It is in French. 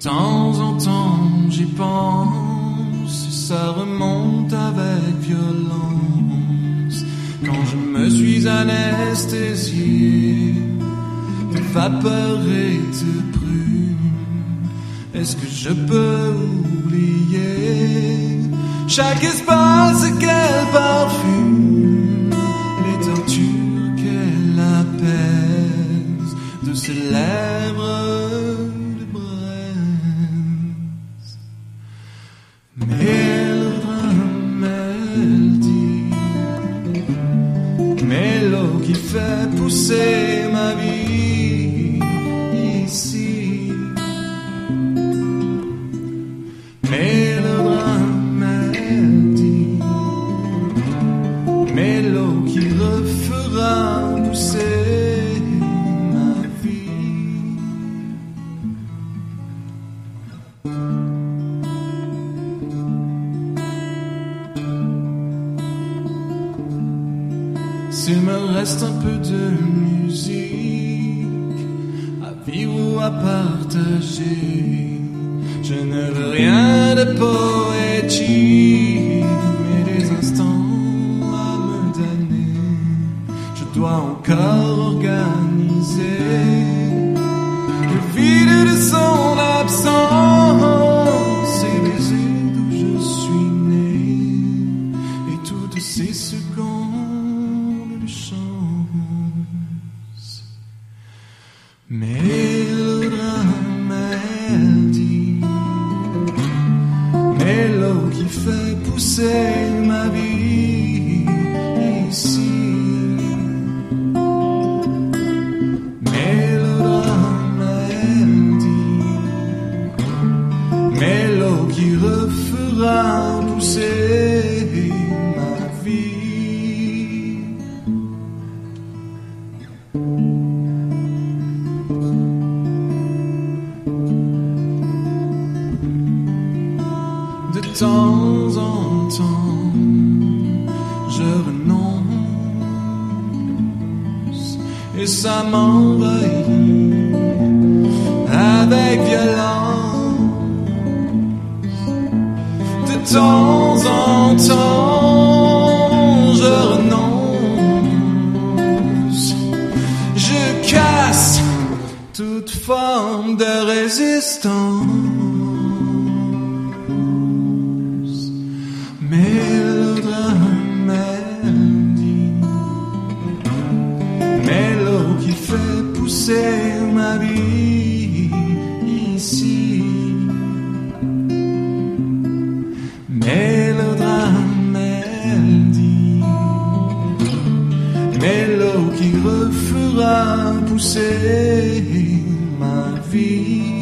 temps en temps j'y pense, ça remonte avec violence. Quand je me suis anesthésié, de vapeur et de brume, est-ce que je peux oublier chaque espace qu'elle parfume, les tortures qu'elle apaise de ses lèvres Mais l'eau qui fait pousser ma vie ici. Mais le drame, elle dit, mais l'eau qui refera pousser ma vie. S'il me reste un peu de musique à vivre ou à partager, je ne veux rien de poétique, mais des instants à me donner. Je dois encore organiser Drame, elle dit, l'eau qui fait pousser ma vie ici. Drame, elle dit, l'eau qui refera pousser temps en temps, je renonce et ça m'envahit avec violence. De temps en temps, je renonce, je casse toute forme de résistance. Pousser ma vie ici. Mais le drame, elle dit, l'eau qui refera pousser ma vie.